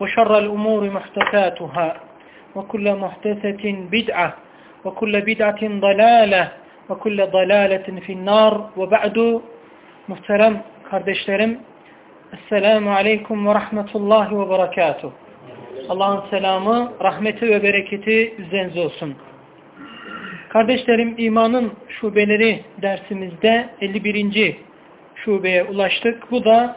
وشر الأمور محدثاتها وكل محدثة بدعة وكل بدعة ضلالة وكل ضلالة في النار وبعد muhterem kardeşlerim Esselamu Aleyküm ve Rahmetullahi ve Berekatuh Allah'ın selamı, rahmeti ve bereketi üzerinize olsun. Kardeşlerim imanın şubeleri dersimizde 51. şubeye ulaştık. Bu da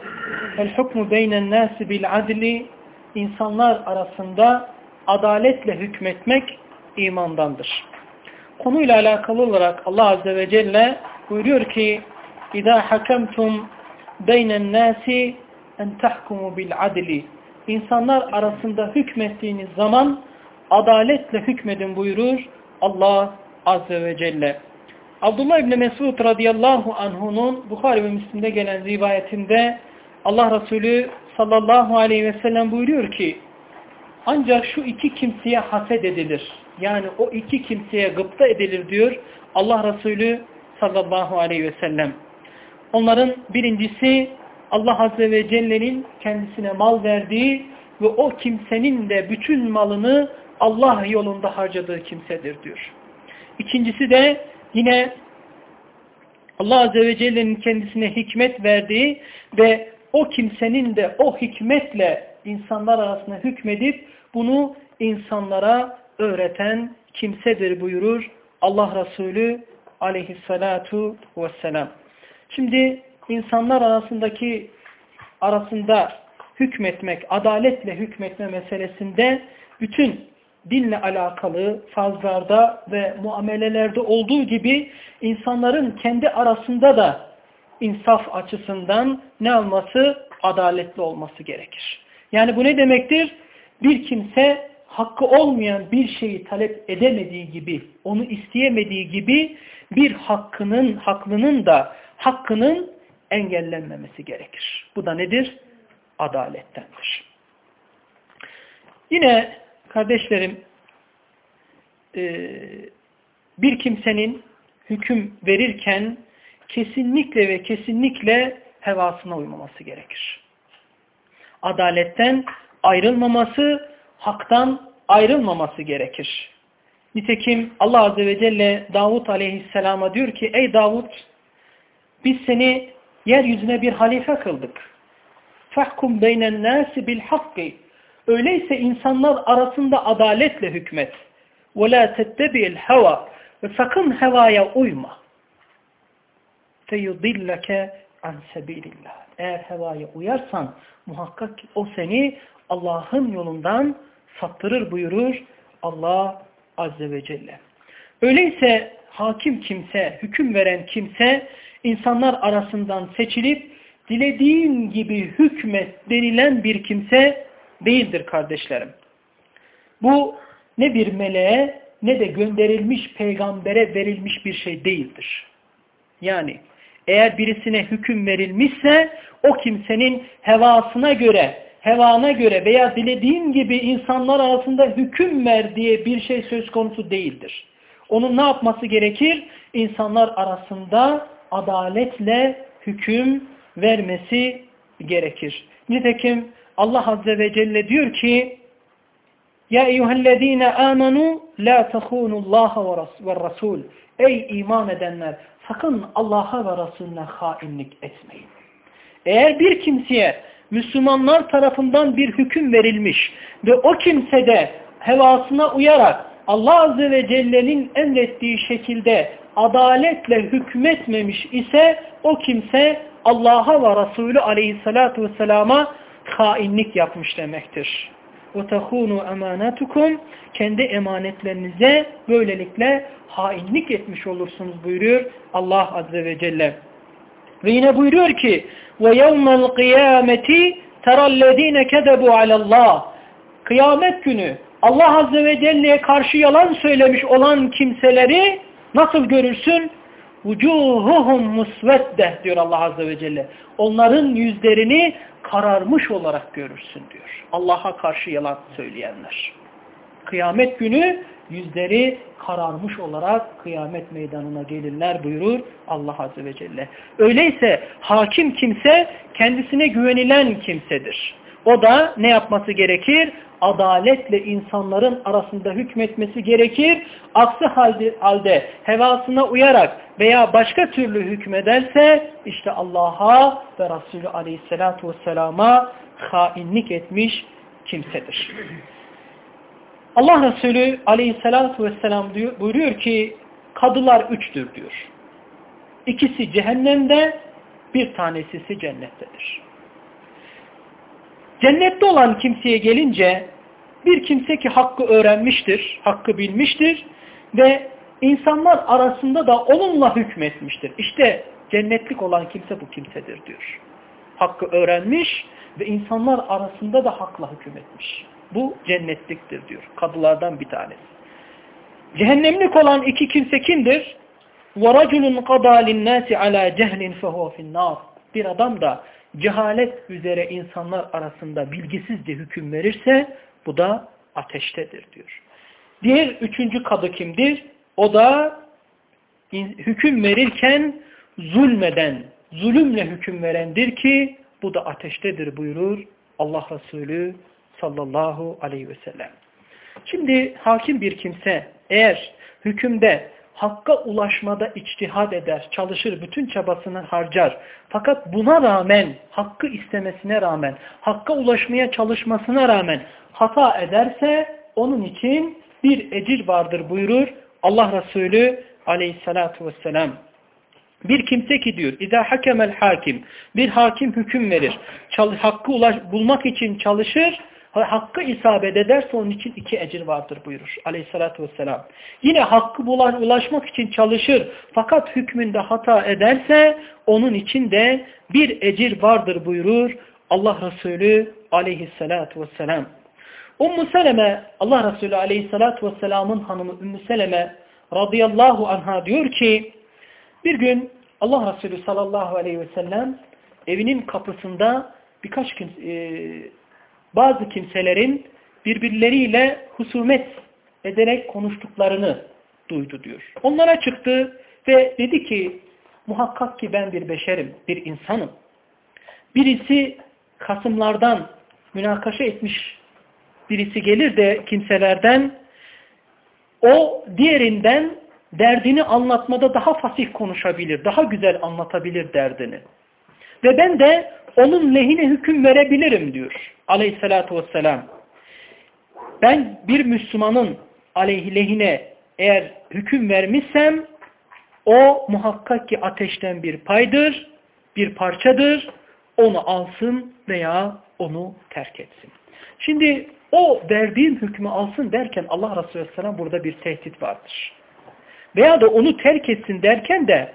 El hukmu beynen nasi bil adli insanlar arasında adaletle hükmetmek imandandır. Konuyla alakalı olarak Allah Azze ve Celle buyuruyor ki اِذَا حَكَمْتُمْ بَيْنَ النَّاسِ اَنْ تَحْكُمُوا بِالْعَدْلِ İnsanlar arasında hükmettiğiniz zaman adaletle hükmedin buyurur Allah Azze ve Celle. Abdullah İbni Mesud radıyallahu anhunun Bukhari ve Müslim'de gelen rivayetinde Allah Resulü sallallahu aleyhi ve sellem buyuruyor ki ancak şu iki kimseye haset edilir. Yani o iki kimseye gıpta edilir diyor Allah Resulü sallallahu aleyhi ve sellem. Onların birincisi Allah Azze ve Celle'nin kendisine mal verdiği ve o kimsenin de bütün malını Allah yolunda harcadığı kimsedir diyor. İkincisi de yine Allah Azze ve Celle'nin kendisine hikmet verdiği ve o kimsenin de o hikmetle insanlar arasında hükmedip bunu insanlara öğreten kimsedir buyurur Allah Resulü aleyhissalatu vesselam. Şimdi insanlar arasındaki arasında hükmetmek, adaletle hükmetme meselesinde bütün dinle alakalı fazlarda ve muamelelerde olduğu gibi insanların kendi arasında da insaf açısından ne olması? Adaletli olması gerekir. Yani bu ne demektir? Bir kimse hakkı olmayan bir şeyi talep edemediği gibi, onu isteyemediği gibi bir hakkının, haklının da hakkının engellenmemesi gerekir. Bu da nedir? Adalettendir. Yine kardeşlerim bir kimsenin hüküm verirken kesinlikle ve kesinlikle hevasına uymaması gerekir. Adaletten ayrılmaması, haktan ayrılmaması gerekir. Nitekim Allah Azze ve Celle Davut Aleyhisselam'a diyor ki ey Davut biz seni yeryüzüne bir halife kıldık. Beynen nasi bil hakki. Öyleyse insanlar arasında adaletle hükmet. La tettebi'l heva. Ve sakın hevaya uyma. Feyudilleke an sebilillah. Eğer hevaya uyarsan muhakkak ki o seni Allah'ın yolundan saptırır buyurur Allah Azze ve Celle. Öyleyse hakim kimse, hüküm veren kimse insanlar arasından seçilip dilediğin gibi hükmet denilen bir kimse değildir kardeşlerim. Bu ne bir meleğe ne de gönderilmiş peygambere verilmiş bir şey değildir. Yani eğer birisine hüküm verilmişse o kimsenin hevasına göre, hevana göre veya dilediğin gibi insanlar arasında hüküm ver diye bir şey söz konusu değildir. Onun ne yapması gerekir? İnsanlar arasında adaletle hüküm vermesi gerekir. Nitekim Allah Azze ve Celle diyor ki Ya eyyühellezine amenu la tehunullaha ve rasul Ey iman edenler sakın Allah'a ve Resulüne hainlik etmeyin. Eğer bir kimseye Müslümanlar tarafından bir hüküm verilmiş ve o kimse de hevasına uyarak Allah Azze ve Celle'nin emrettiği şekilde adaletle hükmetmemiş ise o kimse Allah'a ve Resulü aleyhissalatu vesselama hainlik yapmış demektir. وَتَخُونُوا اَمَانَاتُكُمْ Kendi emanetlerinize böylelikle hainlik etmiş olursunuz buyuruyor Allah Azze ve Celle. Ve yine buyuruyor ki وَيَوْمَ الْقِيَامَةِ تَرَى الَّذ۪ينَ كَذَبُوا عَلَى اللّٰهِ Kıyamet günü Allah Azze ve Celle'ye karşı yalan söylemiş olan kimseleri nasıl görürsün? Vucuhuhum musvedde diyor Allah Azze ve Celle. Onların yüzlerini kararmış olarak görürsün diyor. Allah'a karşı yalan söyleyenler. Kıyamet günü yüzleri kararmış olarak kıyamet meydanına gelirler buyurur Allah Azze ve Celle. Öyleyse hakim kimse kendisine güvenilen kimsedir. O da ne yapması gerekir? Adaletle insanların arasında hükmetmesi gerekir. Aksi halde, halde hevasına uyarak veya başka türlü hükmederse işte Allah'a ve Resulü Aleyhisselatü Vesselam'a hainlik etmiş kimsedir. Allah Resulü Aleyhisselatü Vesselam diyor, buyuruyor ki kadılar üçtür diyor. İkisi cehennemde, bir tanesi ise cennettedir. Cennette olan kimseye gelince bir kimse ki hakkı öğrenmiştir, hakkı bilmiştir ve insanlar arasında da onunla hükmetmiştir. İşte cennetlik olan kimse bu kimsedir diyor. Hakkı öğrenmiş ve insanlar arasında da hakla hükmetmiş. Bu cennetliktir diyor. Kadılardan bir tanesi. Cehennemlik olan iki kimse kimdir? وَرَجُلٌ قَضَى لِلنَّاسِ عَلَى جَهْلٍ فَهُوَ فِي النَّارِ Bir adam da cehalet üzere insanlar arasında bilgisizce hüküm verirse bu da ateştedir diyor. Diğer üçüncü kadı kimdir? O da hüküm verirken zulmeden, zulümle hüküm verendir ki bu da ateştedir buyurur Allah Resulü sallallahu aleyhi ve sellem. Şimdi hakim bir kimse eğer hükümde hakka ulaşmada içtihad eder, çalışır, bütün çabasını harcar. Fakat buna rağmen, hakkı istemesine rağmen, hakka ulaşmaya çalışmasına rağmen hata ederse onun için bir ecir vardır buyurur Allah Resulü aleyhissalatu vesselam. Bir kimse ki diyor, İza hakemel hakim, bir hakim hüküm verir, hakkı bulmak için çalışır, hakkı isabet ederse onun için iki ecir vardır buyurur aleyhissalatü vesselam. Yine hakkı ulaşmak için çalışır fakat hükmünde hata ederse onun için de bir ecir vardır buyurur Allah Resulü aleyhissalatü vesselam. Ummu Seleme Allah Resulü aleyhissalatü vesselamın hanımı Ümmü Seleme radıyallahu anha diyor ki bir gün Allah Resulü sallallahu aleyhi ve sellem evinin kapısında birkaç gün e, bazı kimselerin birbirleriyle husumet ederek konuştuklarını duydu diyor. Onlara çıktı ve dedi ki muhakkak ki ben bir beşerim, bir insanım. Birisi kasımlardan münakaşa etmiş birisi gelir de kimselerden o diğerinden derdini anlatmada daha fasih konuşabilir, daha güzel anlatabilir derdini. Ve ben de onun lehine hüküm verebilirim diyor aleyhissalatü vesselam. Ben bir Müslümanın aleyhine eğer hüküm vermişsem o muhakkak ki ateşten bir paydır, bir parçadır. Onu alsın veya onu terk etsin. Şimdi o verdiğim hükmü alsın derken Allah Resulü Aleyhisselam burada bir tehdit vardır. Veya da onu terk etsin derken de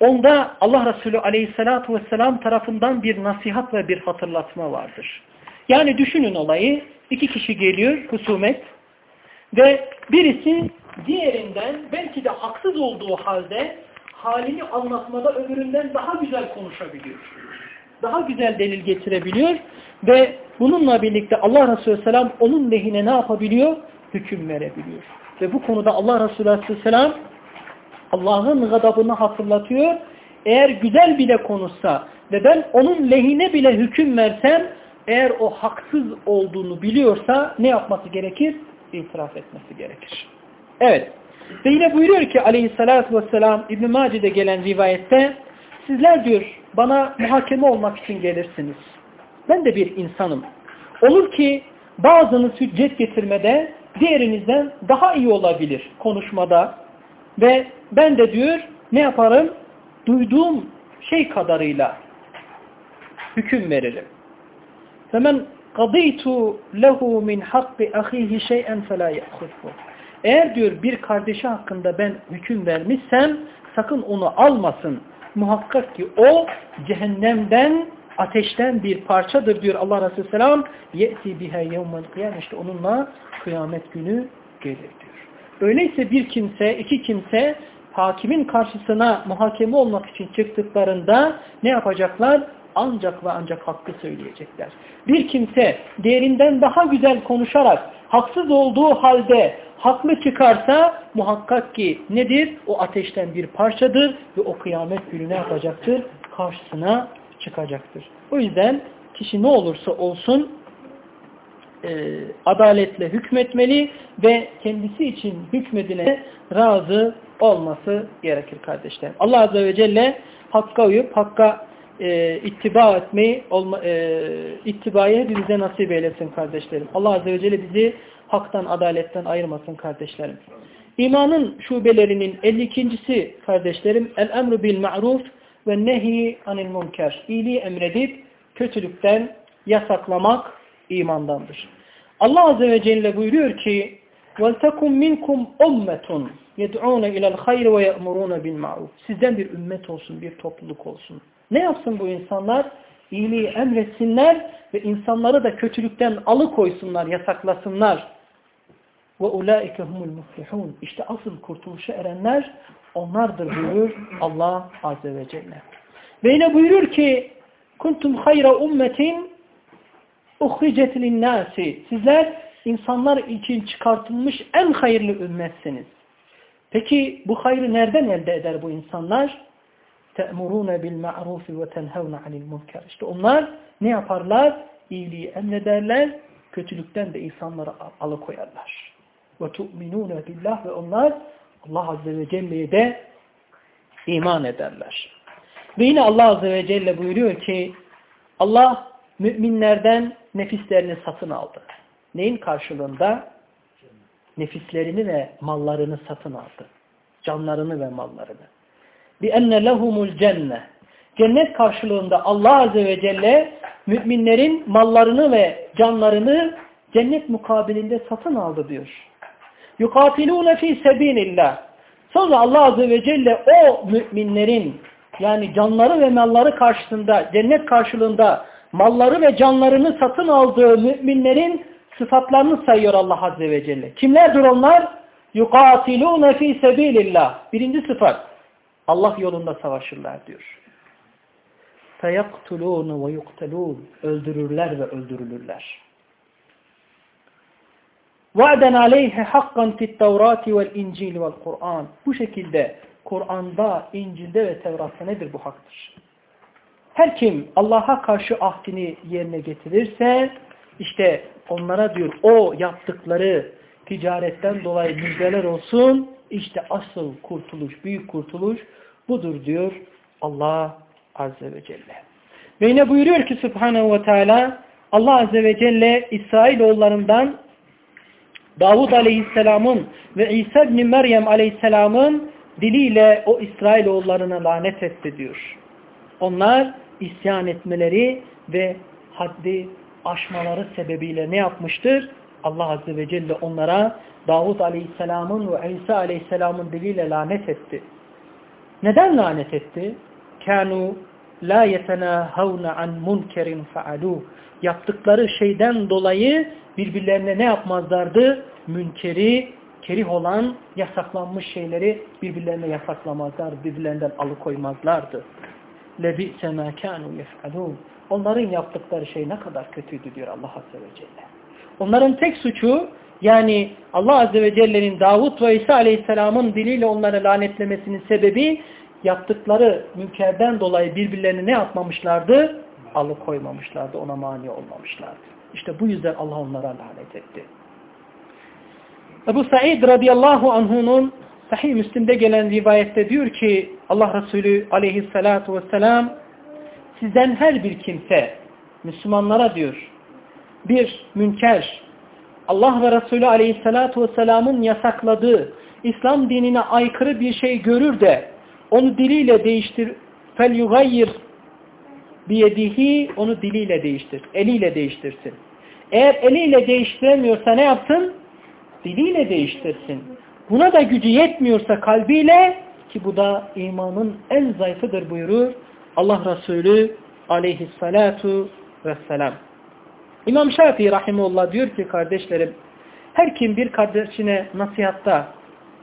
onda Allah Resulü Aleyhisselatü Vesselam tarafından bir nasihat ve bir hatırlatma vardır. Yani düşünün olayı. iki kişi geliyor husumet ve birisi diğerinden belki de haksız olduğu halde halini anlatmada öbüründen daha güzel konuşabiliyor. Daha güzel delil getirebiliyor ve bununla birlikte Allah Resulü Selam onun lehine ne yapabiliyor? Hüküm verebiliyor. Ve bu konuda Allah Resulü Aleyhisselam Allah'ın gadabını hatırlatıyor. Eğer güzel bile konuşsa ve ben onun lehine bile hüküm versem eğer o haksız olduğunu biliyorsa ne yapması gerekir? İtiraf etmesi gerekir. Evet. Ve yine buyuruyor ki aleyhissalatü vesselam İbn-i Mace'de gelen rivayette sizler diyor bana muhakeme olmak için gelirsiniz. Ben de bir insanım. Olur ki bazınız hüccet getirmede diğerinizden daha iyi olabilir konuşmada. Ve ben de diyor ne yaparım? Duyduğum şey kadarıyla hüküm veririm. فَمَنْ قَضِيْتُ لَهُ مِنْ حَقِّ أَخِيهِ شَيْئًا فَلَا يَأْخُذْهُ Eğer diyor bir kardeşi hakkında ben hüküm vermişsem sakın onu almasın. Muhakkak ki o cehennemden ateşten bir parçadır diyor Allah Resulü Selam. Ye'ti biha yevmel kıyam. İşte onunla kıyamet günü gelir diyor. Öyleyse bir kimse, iki kimse hakimin karşısına muhakeme olmak için çıktıklarında ne yapacaklar? Ancak ve ancak hakkı söyleyecekler. Bir kimse diğerinden daha güzel konuşarak haksız olduğu halde haklı çıkarsa muhakkak ki nedir? O ateşten bir parçadır ve o kıyamet günü ne yapacaktır? Karşısına çıkacaktır. O yüzden kişi ne olursa olsun e, adaletle hükmetmeli ve kendisi için hükmedine razı olması gerekir kardeşler. Allah Azze ve Celle hakka uyup hakka e, ittiba etmeyi olma, e, ittibayı hepimize nasip eylesin kardeşlerim. Allah Azze ve Celle bizi haktan, adaletten ayırmasın kardeşlerim. İmanın şubelerinin 52.si kardeşlerim el-emru bil ma'ruf ve nehi anil munker. İyiliği emredip kötülükten yasaklamak imandandır. Allah Azze ve Celle buyuruyor ki وَلْتَكُمْ مِنْكُمْ اُمَّةٌ يَدْعُونَ اِلَى الْخَيْرِ وَيَأْمُرُونَ بِالْمَعْرُوفِ Sizden bir ümmet olsun, bir topluluk olsun. Ne yapsın bu insanlar? İyiliği emretsinler ve insanları da kötülükten alıkoysunlar, yasaklasınlar. وَاُولَٰئِكَ هُمُ الْمُفْلِحُونَ İşte asıl kurtuluşa erenler onlardır buyurur Allah Azze ve Celle. Ve yine buyurur ki kuntum hayra ummetin uhricet linnâsi Sizler insanlar için çıkartılmış en hayırlı ümmetsiniz. Peki bu hayrı nereden elde eder bu insanlar? تَأْمُرُونَ بِالْمَعْرُوفِ وَتَنْهَوْنَ عَنِ الْمُنْكَرِ İşte onlar ne yaparlar? İyiliği emrederler, kötülükten de insanları alıkoyarlar. وَتُؤْمِنُونَ billah Ve onlar Allah Azze ve Celle'ye de iman ederler. Ve yine Allah Azze ve Celle buyuruyor ki Allah müminlerden nefislerini satın aldı. Neyin karşılığında? Nefislerini ve mallarını satın aldı. Canlarını ve mallarını. بِأَنَّ لَهُمُ الْجَنَّةِ Cennet karşılığında Allah Azze ve Celle müminlerin mallarını ve canlarını cennet mukabilinde satın aldı diyor. يُقَاتِلُونَ ف۪ي سَب۪ينِ اللّٰهِ Sonra Allah Azze ve Celle o müminlerin yani canları ve malları karşısında cennet karşılığında malları ve canlarını satın aldığı müminlerin sıfatlarını sayıyor Allah Azze ve Celle. Kimlerdir onlar? يُقَاتِلُونَ ف۪ي سَب۪يلِ اللّٰهِ Birinci sıfat. Allah yolunda savaşırlar diyor. فَيَقْتُلُونَ وَيُقْتَلُونَ Öldürürler ve öldürülürler. وَعْدًا عَلَيْهِ حَقًّا فِي التَّوْرَاتِ وَالْاِنْجِيلِ وَالْقُرْآنِ Bu şekilde Kur'an'da, İncil'de ve Tevrat'ta nedir bu haktır? Her kim Allah'a karşı ahdini yerine getirirse işte onlara diyor o yaptıkları ticaretten dolayı müjdeler olsun. İşte asıl kurtuluş, büyük kurtuluş budur diyor Allah Azze ve Celle. Ve yine buyuruyor ki Subhanahu ve Teala Allah Azze ve Celle İsrailoğullarından Davud Aleyhisselam'ın ve İsa bin Meryem Aleyhisselam'ın diliyle o İsrailoğullarına lanet etti diyor. Onlar isyan etmeleri ve haddi aşmaları sebebiyle ne yapmıştır? Allah Azze ve Celle onlara Davud Aleyhisselam'ın ve İsa Aleyhisselam'ın diliyle lanet etti. Neden lanet etti? Kanu la yetenâhavne an munkerin fa'alû. Yaptıkları şeyden dolayı birbirlerine ne yapmazlardı? Münkeri, kerih olan yasaklanmış şeyleri birbirlerine yasaklamazlar, birbirlerinden alıkoymazlardı. لَبِئْسَ مَا كَانُوا يَفْعَلُونَ Onların yaptıkları şey ne kadar kötüydü diyor Allah Azze ve Celle. Onların tek suçu yani Allah Azze ve Celle'nin Davut ve İsa Aleyhisselam'ın diliyle onları lanetlemesinin sebebi yaptıkları münkerden dolayı birbirlerini ne yapmamışlardı? Alıkoymamışlardı, ona mani olmamışlardı. İşte bu yüzden Allah onlara lanet etti. Ebu Said radıyallahu anhunun Sahih Müslim'de gelen rivayette diyor ki Allah Resulü aleyhissalatu vesselam sizden her bir kimse Müslümanlara diyor bir münker Allah ve Resulü aleyhissalatu vesselamın yasakladığı İslam dinine aykırı bir şey görür de onu diliyle değiştir fel yugayyir biyedihi onu diliyle değiştir. Eliyle değiştirsin. Eğer eliyle değiştiremiyorsa ne yapsın? Diliyle değiştirsin. Buna da gücü yetmiyorsa kalbiyle ki bu da imanın en zayıfıdır buyurur Allah Resulü aleyhissalatu vesselam. İmam Şafii rahimullah diyor ki kardeşlerim her kim bir kardeşine nasihatta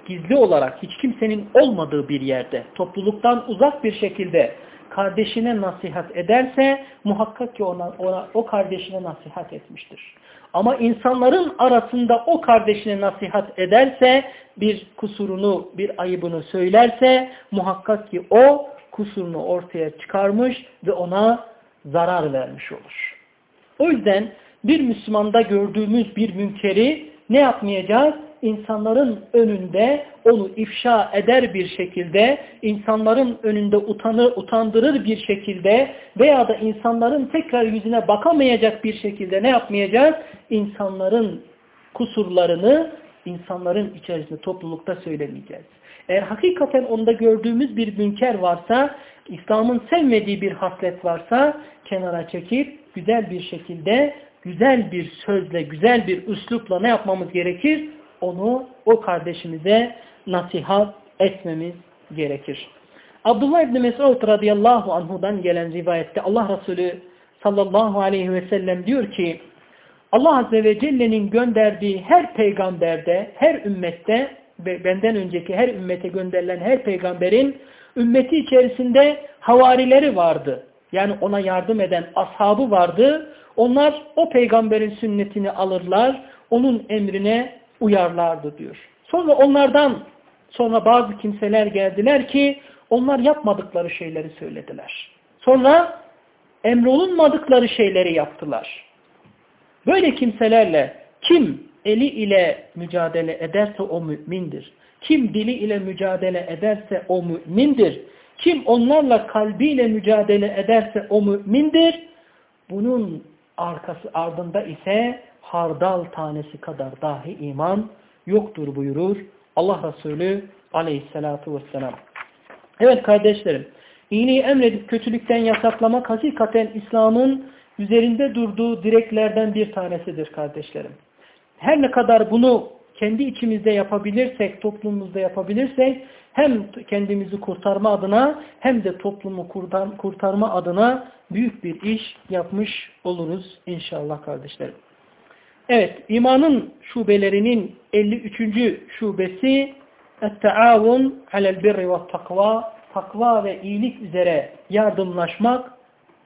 gizli olarak hiç kimsenin olmadığı bir yerde topluluktan uzak bir şekilde kardeşine nasihat ederse muhakkak ki ona, ona o kardeşine nasihat etmiştir. Ama insanların arasında o kardeşine nasihat ederse, bir kusurunu, bir ayıbını söylerse muhakkak ki o kusurunu ortaya çıkarmış ve ona zarar vermiş olur. O yüzden bir Müslümanda gördüğümüz bir münkeri ne yapmayacağız? İnsanların önünde onu ifşa eder bir şekilde, insanların önünde utanır, utandırır bir şekilde veya da insanların tekrar yüzüne bakamayacak bir şekilde ne yapmayacağız? İnsanların kusurlarını insanların içerisinde toplulukta söylemeyeceğiz. Eğer hakikaten onda gördüğümüz bir münker varsa, İslam'ın sevmediği bir haslet varsa kenara çekip güzel bir şekilde, güzel bir sözle, güzel bir üslupla ne yapmamız gerekir? Onu o kardeşimize nasihat etmemiz gerekir. Abdullah İbni Mesud radıyallahu anhudan gelen rivayette Allah Resulü sallallahu aleyhi ve sellem diyor ki Allah Azze ve Celle'nin gönderdiği her peygamberde, her ümmette ve benden önceki her ümmete gönderilen her peygamberin ümmeti içerisinde havarileri vardı. Yani ona yardım eden ashabı vardı. Onlar o peygamberin sünnetini alırlar, onun emrine uyarlardı diyor. Sonra onlardan sonra bazı kimseler geldiler ki onlar yapmadıkları şeyleri söylediler. Sonra emrolunmadıkları şeyleri yaptılar. Böyle kimselerle kim eli ile mücadele ederse o mümindir. Kim dili ile mücadele ederse o mümindir. Kim onlarla kalbiyle mücadele ederse o mümindir. Bunun arkası ardında ise hardal tanesi kadar dahi iman yoktur buyurur Allah Resulü aleyhissalatu vesselam. Evet kardeşlerim, iyiliği emredip kötülükten yasaklamak hakikaten İslam'ın üzerinde durduğu direklerden bir tanesidir kardeşlerim. Her ne kadar bunu kendi içimizde yapabilirsek, toplumumuzda yapabilirsek hem kendimizi kurtarma adına hem de toplumu kurtarma adına büyük bir iş yapmış oluruz inşallah kardeşlerim. Evet, imanın şubelerinin 53. şubesi et-taavun alel birri ve takva ve iyilik üzere yardımlaşmak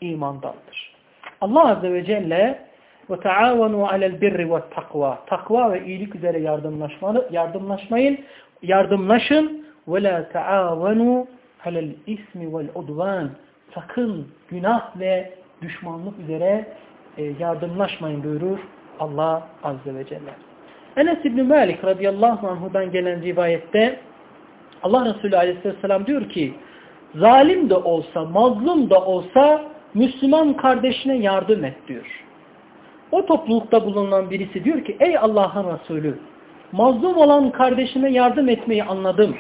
imandandır. Allah Azze ve Celle ve taavunu alel birri ve takva takva ve iyilik üzere yardımlaşmayın, yardımlaşın ve la taavunu alel ismi vel udvan sakın günah ve düşmanlık üzere e, yardımlaşmayın buyurur Allah Azze ve Celle. Enes İbni Malik radıyallahu anhudan gelen rivayette Allah Resulü aleyhisselam diyor ki zalim de olsa, mazlum da olsa Müslüman kardeşine yardım et diyor. O toplulukta bulunan birisi diyor ki ey Allah'ın Resulü mazlum olan kardeşime yardım etmeyi anladım.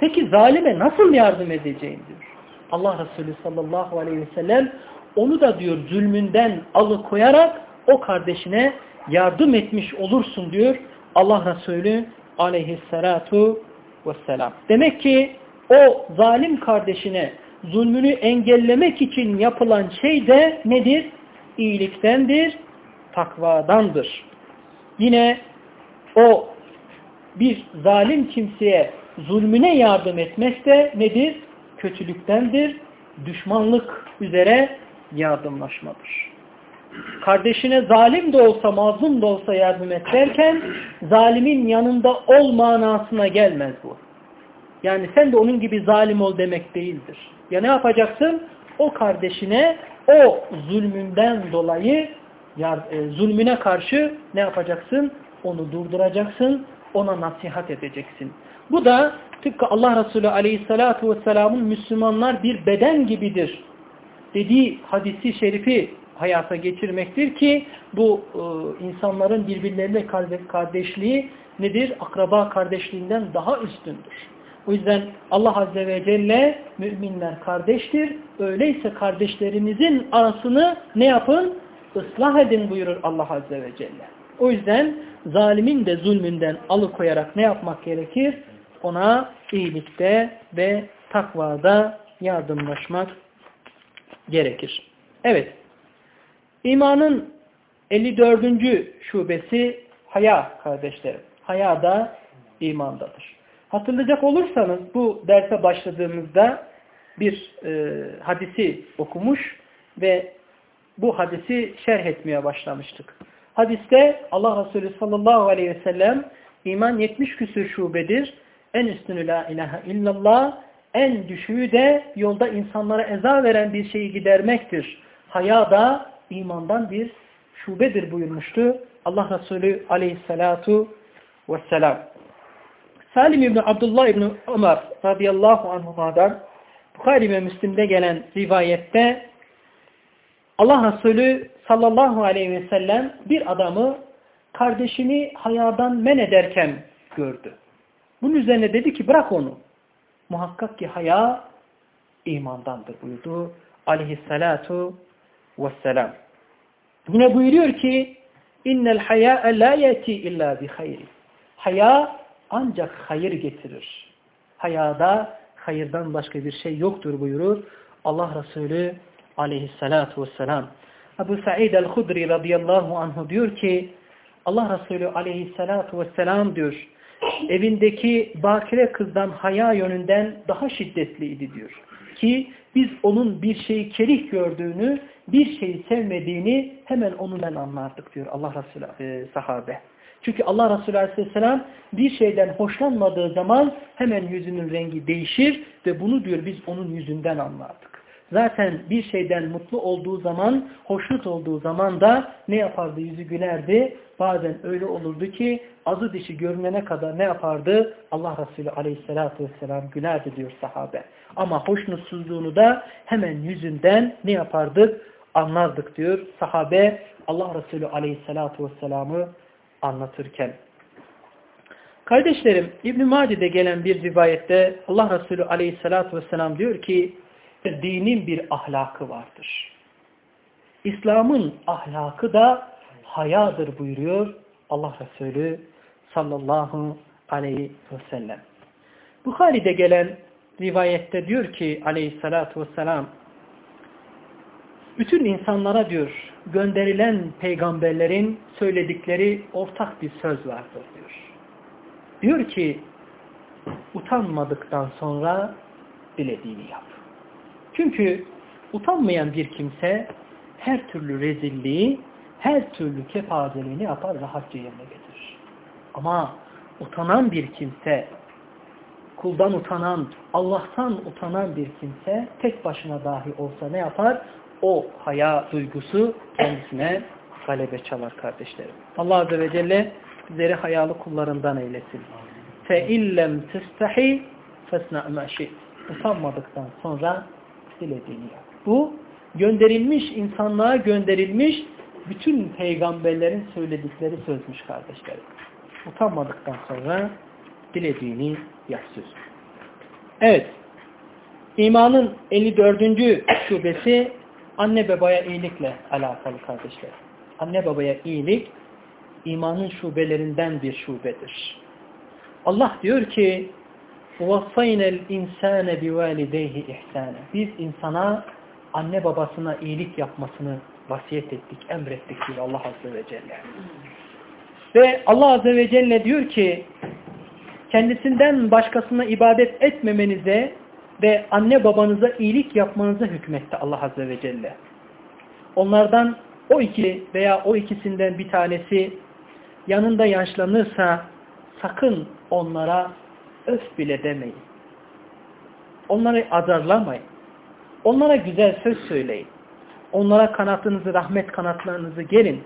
Peki zalime nasıl yardım edeceğim diyor. Allah Resulü sallallahu aleyhi ve sellem onu da diyor zulmünden alıkoyarak o kardeşine yardım etmiş olursun diyor Allah Resulü aleyhissalatu vesselam. Demek ki o zalim kardeşine zulmünü engellemek için yapılan şey de nedir? İyiliktendir, takvadandır. Yine o bir zalim kimseye zulmüne yardım etmek de nedir? Kötülüktendir, düşmanlık üzere yardımlaşmadır. Kardeşine zalim de olsa mazlum da olsa yardım et derken zalimin yanında ol manasına gelmez bu. Yani sen de onun gibi zalim ol demek değildir. Ya ne yapacaksın? O kardeşine o zulmünden dolayı e, zulmüne karşı ne yapacaksın? Onu durduracaksın, ona nasihat edeceksin. Bu da tıpkı Allah Resulü Aleyhisselatü Vesselam'ın Müslümanlar bir beden gibidir dediği hadisi şerifi hayata geçirmektir ki bu e, insanların birbirlerine kardeşliği nedir? Akraba kardeşliğinden daha üstündür. O yüzden Allah Azze ve Celle müminler kardeştir. Öyleyse kardeşlerinizin arasını ne yapın? Islah edin buyurur Allah Azze ve Celle. O yüzden zalimin de zulmünden alıkoyarak ne yapmak gerekir? Ona iyilikte ve takvada yardımlaşmak gerekir. Evet. İmanın 54. şubesi haya kardeşlerim. Haya da imandadır. Hatırlayacak olursanız bu derse başladığımızda bir e, hadisi okumuş ve bu hadisi şerh etmeye başlamıştık. Hadiste Allah Resulü sallallahu aleyhi ve sellem iman 70 küsür şubedir. En üstünü la ilahe illallah, en düşüğü de yolda insanlara eza veren bir şeyi gidermektir. Haya da imandan bir şubedir buyurmuştu Allah Resulü aleyhissalatu vesselam. Salim İbni Abdullah İbni Ömer radıyallahu anhuma'dan Bukhari ve Müslim'de gelen rivayette Allah Resulü sallallahu aleyhi ve sellem bir adamı kardeşini hayadan men ederken gördü. Bunun üzerine dedi ki bırak onu. Muhakkak ki haya imandandır buyurdu aleyhissalatu vesselam. Yine buyuruyor ki innel haya la yeti illa bi hayri. Haya ancak hayır getirir. Hayada hayırdan başka bir şey yoktur buyurur Allah Resulü aleyhissalatu vesselam. Ebu Sa'id el-Hudri radıyallahu anhu diyor ki Allah Resulü aleyhissalatu vesselam diyor evindeki bakire kızdan haya yönünden daha şiddetliydi diyor. Ki biz onun bir şeyi kerih gördüğünü, bir şeyi sevmediğini hemen onundan anlardık diyor Allah Resulü e, sahabe. Çünkü Allah Resulü Aleyhisselam bir şeyden hoşlanmadığı zaman hemen yüzünün rengi değişir ve bunu diyor biz onun yüzünden anlardık. Zaten bir şeyden mutlu olduğu zaman, hoşnut olduğu zaman da ne yapardı? Yüzü gülerdi. Bazen öyle olurdu ki azı dişi görünene kadar ne yapardı? Allah Resulü aleyhissalatü vesselam gülerdi diyor sahabe. Ama hoşnutsuzluğunu da hemen yüzünden ne yapardık? Anlardık diyor sahabe Allah Resulü aleyhissalatü vesselamı anlatırken. Kardeşlerim İbn-i Mace'de gelen bir rivayette Allah Resulü aleyhissalatü vesselam diyor ki dinin bir ahlakı vardır. İslam'ın ahlakı da hayadır buyuruyor Allah Resulü sallallahu aleyhi ve sellem. Bukhari'de gelen rivayette diyor ki aleyhissalatu vesselam bütün insanlara diyor gönderilen peygamberlerin söyledikleri ortak bir söz vardır diyor. Diyor ki utanmadıktan sonra dilediğini yap. Çünkü utanmayan bir kimse her türlü rezilliği, her türlü kefazeliğini yapar, rahatça yerine getirir. Ama utanan bir kimse, kuldan utanan, Allah'tan utanan bir kimse tek başına dahi olsa ne yapar? O haya duygusu kendisine galebe çalar kardeşlerim. Allah Azze ve Celle bizleri hayalı kullarından eylesin. فَاِلَّمْ تِسْتَحِي فَسْنَعْ مَا Utanmadıktan sonra dilediğini yap. Bu gönderilmiş insanlığa gönderilmiş bütün peygamberlerin söyledikleri sözmüş kardeşlerim. Utanmadıktan sonra dilediğini yap söz. Evet. İmanın 54. şubesi anne babaya iyilikle alakalı kardeşler. Anne babaya iyilik imanın şubelerinden bir şubedir. Allah diyor ki وَصَّيْنَ الْاِنْسَانَ بِوَالِدَيْهِ اِحْسَانًا Biz insana anne babasına iyilik yapmasını vasiyet ettik, emrettik diyor Allah Azze ve Celle. Ve Allah Azze ve Celle diyor ki kendisinden başkasına ibadet etmemenize ve anne babanıza iyilik yapmanıza hükmetti Allah Azze ve Celle. Onlardan o iki veya o ikisinden bir tanesi yanında yaşlanırsa sakın onlara öf bile demeyin. Onları azarlamayın. Onlara güzel söz söyleyin. Onlara kanatınızı, rahmet kanatlarınızı gelin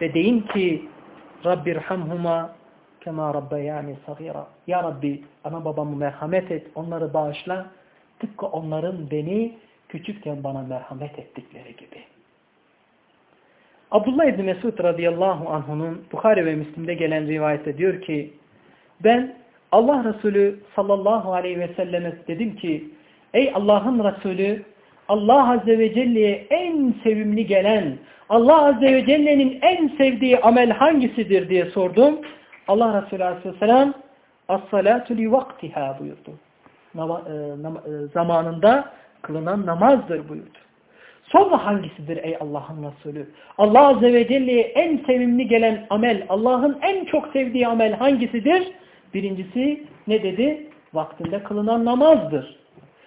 ve deyin ki Rabbirhamhuma kema rabbayani sagira. Ya Rabbi ana babamı merhamet et, onları bağışla. Tıpkı onların beni küçükken bana merhamet ettikleri gibi. Abdullah İbni Mesud radıyallahu anh'unun Bukhari ve Müslim'de gelen rivayette diyor ki ben Allah Resulü sallallahu aleyhi ve selleme dedim ki ey Allah'ın Resulü Allah Azze ve Celle'ye en sevimli gelen, Allah Azze ve Celle'nin en sevdiği amel hangisidir diye sordum. Allah Resulü Aleyhisselam as-salatu li vaktiha buyurdu. E, e, zamanında kılınan namazdır buyurdu. Sonra hangisidir ey Allah'ın Resulü? Allah Azze ve Celle'ye en sevimli gelen amel, Allah'ın en çok sevdiği amel hangisidir? Birincisi ne dedi? Vaktinde kılınan namazdır.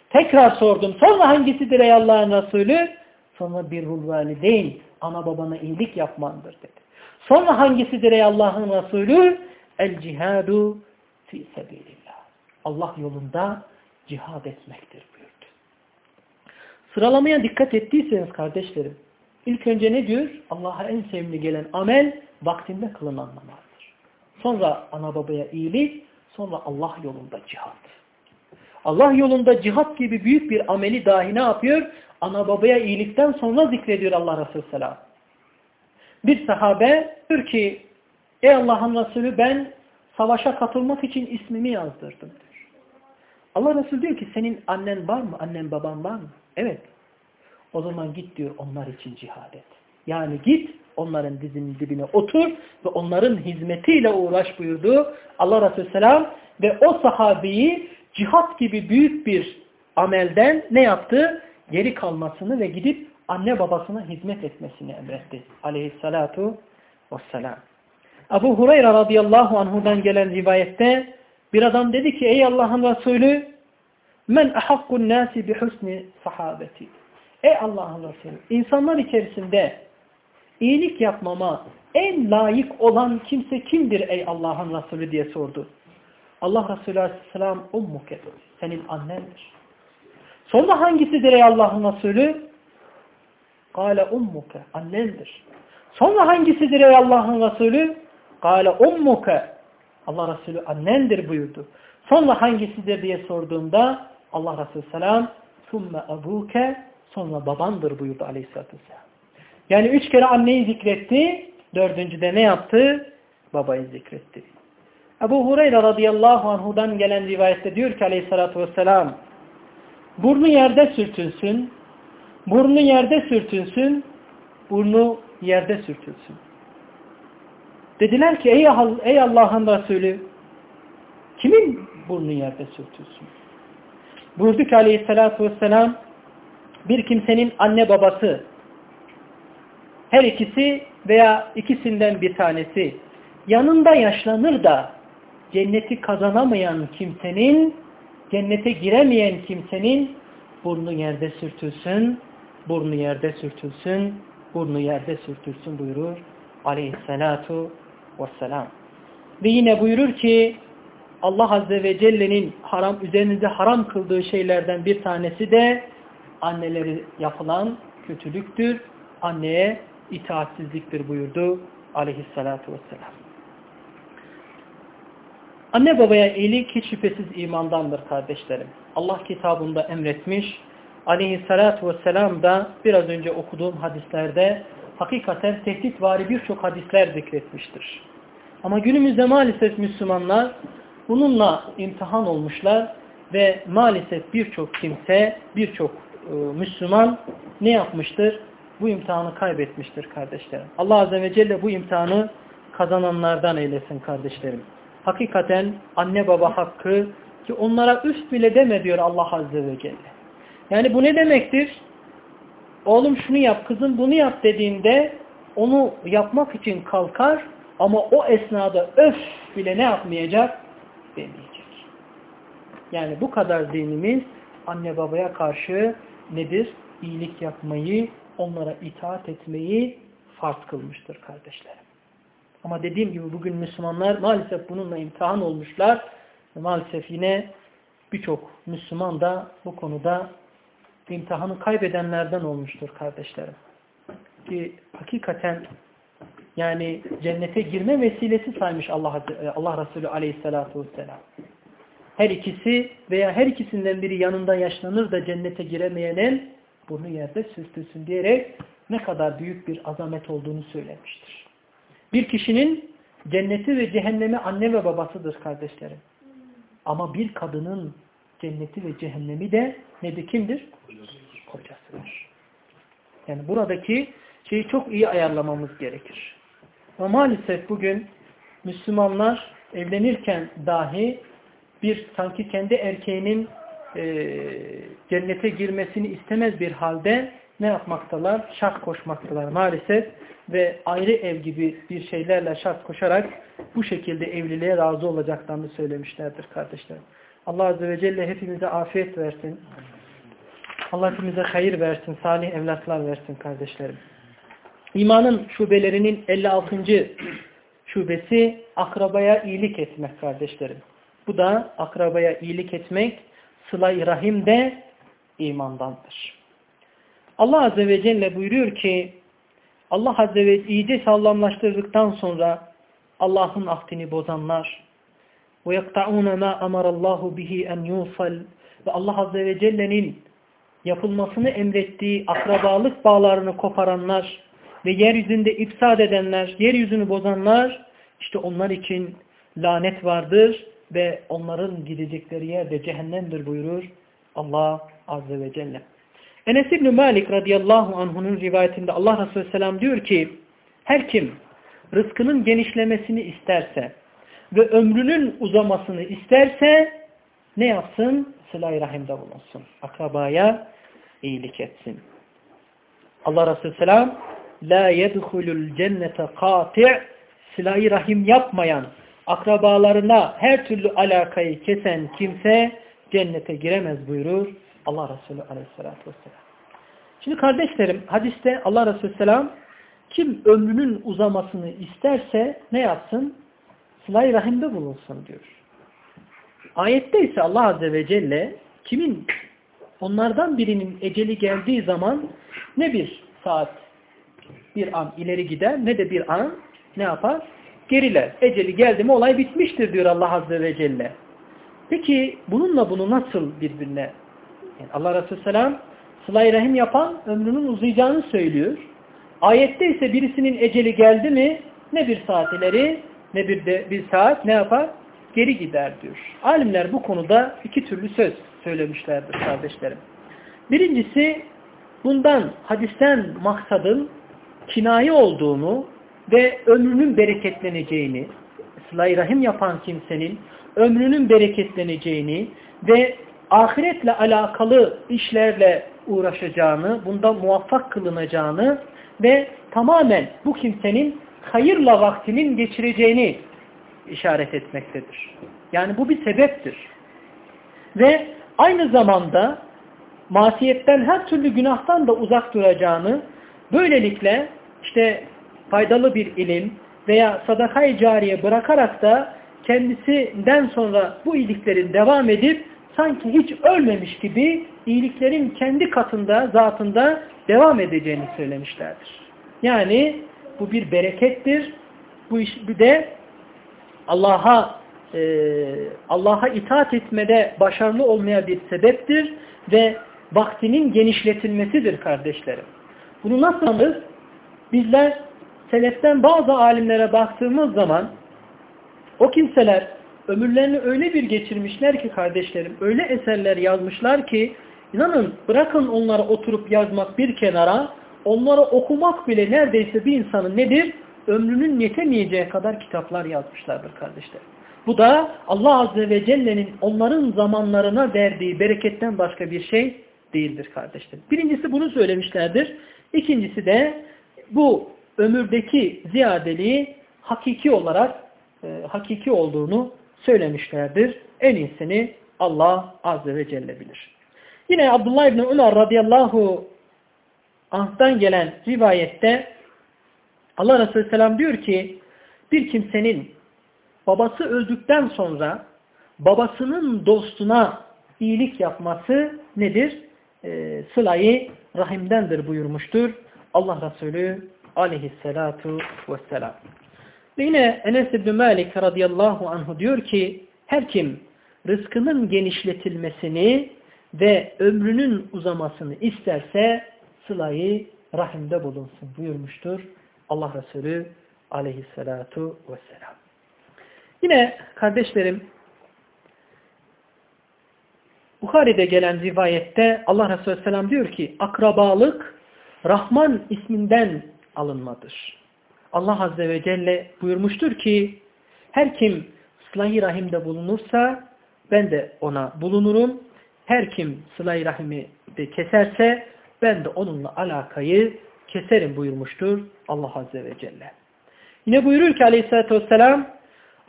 Tekrar sordum. Sonra hangisidir ey Allah'ın Resulü? Sonra birrul valideyn. Ana babana iyilik yapmandır dedi. Sonra hangisidir ey Allah'ın Resulü? El cihadu fi sebilillah. Allah yolunda cihad etmektir buyurdu. Sıralamaya dikkat ettiyseniz kardeşlerim, ilk önce ne diyor? Allah'a en sevimli gelen amel vaktinde kılınan namazdır. Sonra ana babaya iyilik, sonra Allah yolunda cihad. Allah yolunda cihat gibi büyük bir ameli dahi ne yapıyor? Ana babaya iyilikten sonra zikrediyor Allah Resulü Selam. Bir sahabe diyor ki ey Allah'ın Resulü ben savaşa katılmak için ismimi yazdırdım diyor. Allah Resulü diyor ki senin annen var mı? Annen baban var mı? Evet. O zaman git diyor onlar için cihad et. Yani git onların dizinin dibine otur ve onların hizmetiyle uğraş buyurdu Allah Resulü Selam ve o sahabeyi cihat gibi büyük bir amelden ne yaptı? Geri kalmasını ve gidip anne babasına hizmet etmesini emretti. Aleyhissalatu vesselam. Abu Hureyre radıyallahu anhudan gelen rivayette bir adam dedi ki ey Allah'ın Resulü men ahakkun nasi bi husni sahabeti. Ey Allah'ın Resulü insanlar içerisinde iyilik yapmama en layık olan kimse kimdir ey Allah'ın Resulü diye sordu. Allah Resulü Aleyhisselam ummuke. Senin annendir. Sonra hangisidir ey Allah'ın Resulü? Kale ummuke. Annendir. Sonra hangisidir ey Allah'ın Resulü? Kale ummuke. Allah Resulü annendir buyurdu. Sonra hangisidir diye sorduğunda Allah Resulü Selam summe abuke sonra babandır buyurdu Aleyhisselatü Vesselam. Yani üç kere anneyi zikretti. Dördüncüde ne yaptı? Babayı zikretti. Ebu Hureyre radıyallahu anhudan gelen rivayette diyor ki aleyhissalatü vesselam burnu yerde sürtünsün, burnu yerde sürtünsün, burnu yerde sürtünsün. Dediler ki ey, ey Allah'ın Resulü kimin burnu yerde sürtünsün? Buyurdu ki aleyhissalatü vesselam bir kimsenin anne babası her ikisi veya ikisinden bir tanesi yanında yaşlanır da cenneti kazanamayan kimsenin, cennete giremeyen kimsenin burnu yerde sürtülsün, burnu yerde sürtülsün, burnu yerde sürtülsün buyurur aleyhissalatu vesselam. Ve yine buyurur ki Allah Azze ve Celle'nin haram üzerinize haram kıldığı şeylerden bir tanesi de anneleri yapılan kötülüktür. Anneye itaatsizliktir buyurdu aleyhissalatu vesselam. Anne babaya iyilik hiç şüphesiz imandandır kardeşlerim. Allah kitabında emretmiş. Aleyhissalatü vesselam da biraz önce okuduğum hadislerde hakikaten tehditvari birçok hadisler zikretmiştir. Ama günümüzde maalesef Müslümanlar bununla imtihan olmuşlar ve maalesef birçok kimse, birçok e, Müslüman ne yapmıştır? Bu imtihanı kaybetmiştir kardeşlerim. Allah Azze ve Celle bu imtihanı kazananlardan eylesin kardeşlerim hakikaten anne baba hakkı ki onlara üst bile deme diyor Allah Azze ve Celle. Yani bu ne demektir? Oğlum şunu yap, kızım bunu yap dediğinde onu yapmak için kalkar ama o esnada öf bile ne yapmayacak? Demeyecek. Yani bu kadar dinimiz anne babaya karşı nedir? İyilik yapmayı, onlara itaat etmeyi farz kılmıştır kardeşlerim. Ama dediğim gibi bugün Müslümanlar maalesef bununla imtihan olmuşlar. Maalesef yine birçok Müslüman da bu konuda imtihanı kaybedenlerden olmuştur kardeşlerim. Ki hakikaten yani cennete girme vesilesi saymış Allah, Allah Resulü aleyhissalatu vesselam. Her ikisi veya her ikisinden biri yanında yaşlanır da cennete giremeyenin burnu yerde sürtülsün diyerek ne kadar büyük bir azamet olduğunu söylemiştir. Bir kişinin cenneti ve cehennemi anne ve babasıdır kardeşlerim. Ama bir kadının cenneti ve cehennemi de ne de kimdir? Kocasıdır. Yani buradaki şeyi çok iyi ayarlamamız gerekir. Ama maalesef bugün Müslümanlar evlenirken dahi bir sanki kendi erkeğinin e, cennete girmesini istemez bir halde ne yapmaktalar? Şart koşmaktalar maalesef ve ayrı ev gibi bir şeylerle şart koşarak bu şekilde evliliğe razı olacaklarını söylemişlerdir kardeşlerim. Allah Azze ve Celle hepimize afiyet versin. Allah hepimize hayır versin, salih evlatlar versin kardeşlerim. İmanın şubelerinin 56. şubesi akrabaya iyilik etmek kardeşlerim. Bu da akrabaya iyilik etmek sıla-i rahim de imandandır. Allah Azze ve Celle buyuruyor ki Allah Azze ve iyice sağlamlaştırdıktan sonra Allah'ın ahdini bozanlar وَيَقْتَعُونَ مَا أَمَرَ اللّٰهُ بِهِ اَنْ يُوصَلْ ve Allah Azze ve Celle'nin yapılmasını emrettiği akrabalık bağlarını koparanlar ve yeryüzünde ipsad edenler, yeryüzünü bozanlar işte onlar için lanet vardır ve onların gidecekleri yer de cehennemdir buyurur Allah Azze ve Celle. Enes İbni Malik radıyallahu anh'unun rivayetinde Allah Resulü Selam diyor ki her kim rızkının genişlemesini isterse ve ömrünün uzamasını isterse ne yapsın? Sıla-i Rahim'de bulunsun. Akrabaya iyilik etsin. Allah Resulü Selam La yedhulul cennete kati' Sıla-i Rahim yapmayan akrabalarına her türlü alakayı kesen kimse cennete giremez buyurur Allah Resulü aleyhissalatü vesselam. Şimdi kardeşlerim hadiste Allah Resulü selam kim ömrünün uzamasını isterse ne yapsın? Sıla-i Rahim'de bulunsun diyor. Ayette ise Allah Azze ve Celle kimin onlardan birinin eceli geldiği zaman ne bir saat bir an ileri gider ne de bir an ne yapar? Geriler. Eceli geldi mi olay bitmiştir diyor Allah Azze ve Celle. Peki bununla bunu nasıl birbirine yani Allah Resulü Selam sıla rahim yapan ömrünün uzayacağını söylüyor. Ayette ise birisinin eceli geldi mi ne bir saat ileri ne bir de bir saat ne yapar? Geri gider diyor. Alimler bu konuda iki türlü söz söylemişlerdir kardeşlerim. Birincisi bundan hadisten maksadın kinayi olduğunu ve ömrünün bereketleneceğini, sıla rahim yapan kimsenin ömrünün bereketleneceğini ve ahiretle alakalı işlerle uğraşacağını, bunda muvaffak kılınacağını ve tamamen bu kimsenin hayırla vaktinin geçireceğini işaret etmektedir. Yani bu bir sebeptir. Ve aynı zamanda masiyetten her türlü günahtan da uzak duracağını, böylelikle işte faydalı bir ilim veya sadakayı cariye bırakarak da kendisinden sonra bu iyiliklerin devam edip sanki hiç ölmemiş gibi iyiliklerin kendi katında, zatında devam edeceğini söylemişlerdir. Yani bu bir berekettir. Bu iş bir de Allah'a e, Allah'a itaat etmede başarılı olmaya bir sebeptir ve vaktinin genişletilmesidir kardeşlerim. Bunu nasıl anlarız? Bizler seleften bazı alimlere baktığımız zaman o kimseler ömürlerini öyle bir geçirmişler ki kardeşlerim, öyle eserler yazmışlar ki inanın bırakın onlara oturup yazmak bir kenara, onları okumak bile neredeyse bir insanın nedir? Ömrünün yetemeyeceği kadar kitaplar yazmışlardır kardeşlerim. Bu da Allah Azze ve Celle'nin onların zamanlarına verdiği bereketten başka bir şey değildir kardeşlerim. Birincisi bunu söylemişlerdir. İkincisi de bu ömürdeki ziyadeliği hakiki olarak e, hakiki olduğunu söylemişlerdir. En iyisini Allah Azze ve Celle bilir. Yine Abdullah İbni Umar radıyallahu anh'tan gelen rivayette Allah Resulü Selam diyor ki bir kimsenin babası öldükten sonra babasının dostuna iyilik yapması nedir? E, sılayı rahimdendir buyurmuştur. Allah Resulü aleyhissalatu vesselam. Ve yine Enes İbni Malik radıyallahu anhu diyor ki her kim rızkının genişletilmesini ve ömrünün uzamasını isterse sılayı rahimde bulunsun buyurmuştur. Allah Resulü aleyhissalatu vesselam. Yine kardeşlerim Bukhari'de gelen rivayette Allah Resulü Selam diyor ki akrabalık Rahman isminden alınmadır. Allah Azze ve Celle buyurmuştur ki her kim sıla rahimde bulunursa ben de ona bulunurum. Her kim sıla rahimi de keserse ben de onunla alakayı keserim buyurmuştur Allah Azze ve Celle. Yine buyurur ki aleyhissalatü vesselam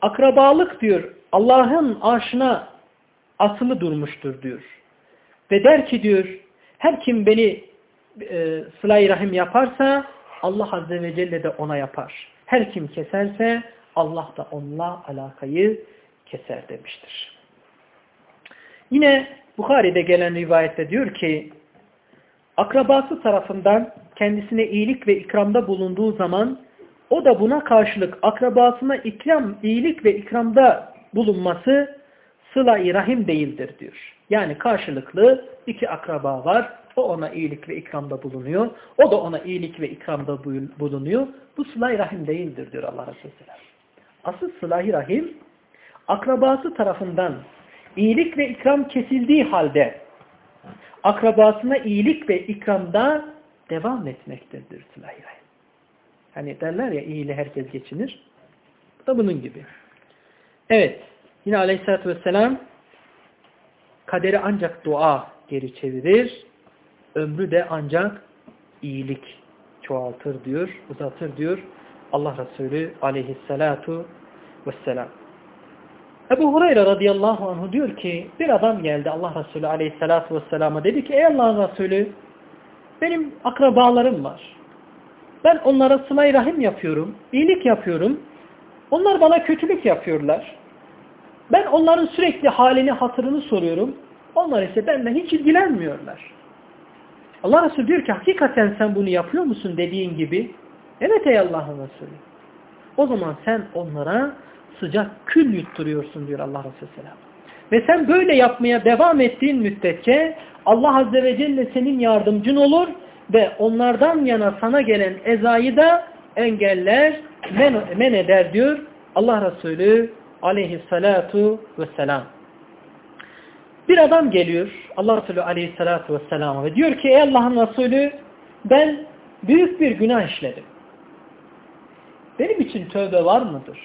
akrabalık diyor Allah'ın arşına asılı durmuştur diyor. Ve der ki diyor her kim beni e, sıla rahim yaparsa Allah Azze ve Celle de ona yapar. Her kim keserse Allah da onunla alakayı keser demiştir. Yine Bukhari'de gelen rivayette diyor ki akrabası tarafından kendisine iyilik ve ikramda bulunduğu zaman o da buna karşılık akrabasına ikram, iyilik ve ikramda bulunması sıla-i rahim değildir diyor. Yani karşılıklı iki akraba var. O ona iyilik ve ikramda bulunuyor. O da ona iyilik ve ikramda bulunuyor. Bu sıla-i rahim değildir diyor Allah Resulü. Asıl sıla-i rahim akrabası tarafından iyilik ve ikram kesildiği halde akrabasına iyilik ve ikramda devam etmektedir sıla-i rahim. Hani derler ya iyili herkes geçinir. Bu da bunun gibi. Evet. Yine aleyhissalatü vesselam kaderi ancak dua geri çevirir. Ömrü de ancak iyilik çoğaltır diyor, uzatır diyor. Allah Resulü aleyhissalatu vesselam. Ebu Hureyre radıyallahu anh diyor ki bir adam geldi Allah Resulü aleyhissalatu vesselama dedi ki ey Allah'ın Resulü benim akrabalarım var. Ben onlara sılay rahim yapıyorum, iyilik yapıyorum. Onlar bana kötülük yapıyorlar. Ben onların sürekli halini, hatırını soruyorum. Onlar ise benden hiç ilgilenmiyorlar. Allah Resulü diyor ki hakikaten sen bunu yapıyor musun dediğin gibi. Evet ey Allah'ın Resulü. O zaman sen onlara sıcak kül yutturuyorsun diyor Allah Resulü Selam. Ve sen böyle yapmaya devam ettiğin müddetçe Allah Azze ve Celle senin yardımcın olur ve onlardan yana sana gelen ezayı da engeller, men, men eder diyor Allah Resulü aleyhissalatu vesselam. Bir adam geliyor Allah Resulü aleyhissalatu vesselam'a ve diyor ki ey Allah'ın Resulü ben büyük bir günah işledim. Benim için tövbe var mıdır?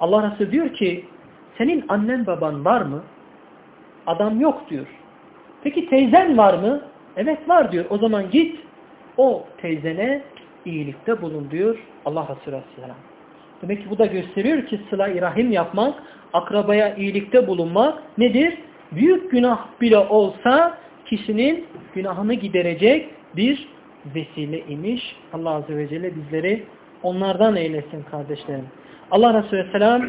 Allah Resulü diyor ki senin annen baban var mı? Adam yok diyor. Peki teyzen var mı? Evet var diyor. O zaman git o teyzene iyilikte bulun diyor Allah Resulü Aleyhisselam. Demek ki bu da gösteriyor ki sıla-i rahim yapmak, akrabaya iyilikte bulunmak nedir? Büyük günah bile olsa kişinin günahını giderecek bir vesile imiş. Allah Azze ve Celle bizleri onlardan eylesin kardeşlerim. Allah Resulü Selam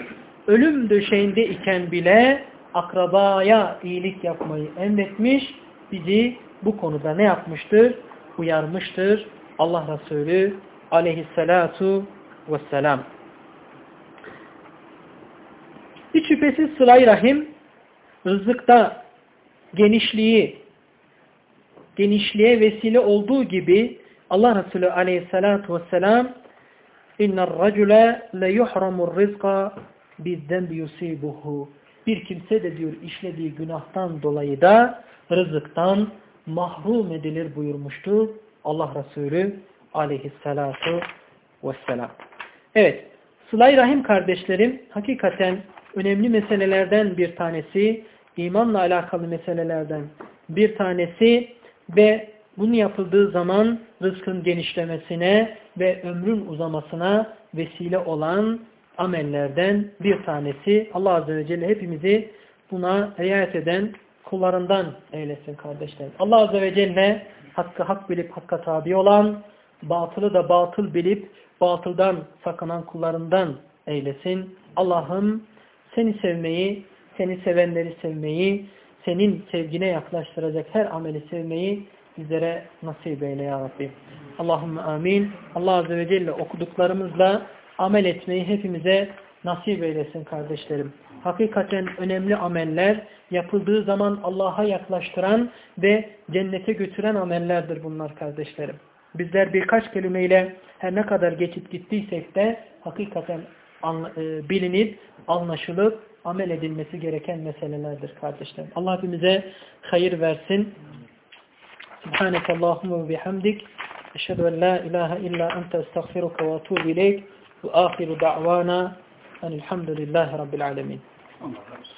ölüm döşeğinde iken bile akrabaya iyilik yapmayı emretmiş. Bizi bu konuda ne yapmıştır? Uyarmıştır. Allah Resulü aleyhissalatu vesselam. Hiç şüphesiz sıla rahim rızıkta genişliği genişliğe vesile olduğu gibi Allah Resulü aleyhissalatu vesselam اِنَّ الرَّجُلَ لَيُحْرَمُ الرِّزْقَ بِالذَّنْبِ يُسِيبُهُ Bir kimse de diyor işlediği günahtan dolayı da rızıktan mahrum edilir buyurmuştu Allah Resulü aleyhissalatu vesselam. Evet, Sıla-i Rahim kardeşlerim hakikaten önemli meselelerden bir tanesi, imanla alakalı meselelerden bir tanesi ve bunu yapıldığı zaman rızkın genişlemesine ve ömrün uzamasına vesile olan amellerden bir tanesi. Allah Azze ve Celle hepimizi buna riayet eden kullarından eylesin kardeşlerim. Allah Azze ve Celle hakkı hak bilip hakka tabi olan, batılı da batıl bilip batıldan sakınan kullarından eylesin. Allah'ım seni sevmeyi, seni sevenleri sevmeyi, senin sevgine yaklaştıracak her ameli sevmeyi bizlere nasip eyle ya Rabbi. Allahümme amin. Allah Azze ve Celle okuduklarımızla amel etmeyi hepimize nasip eylesin kardeşlerim. Hakikaten önemli ameller yapıldığı zaman Allah'a yaklaştıran ve cennete götüren amellerdir bunlar kardeşlerim. Bizler birkaç kelimeyle her ne kadar geçip gittiysek de hakikaten e, bilinip, anlaşılıp, amel edilmesi gereken meselelerdir kardeşlerim. Allah hepimize hayır versin. Subhaneke Allahümme ve bihamdik. Eşhedü en la ilahe illa ente estağfiruka ve atubu ileyk. Ve ahiru da'vana enilhamdülillahi rabbil alemin. Allah razı.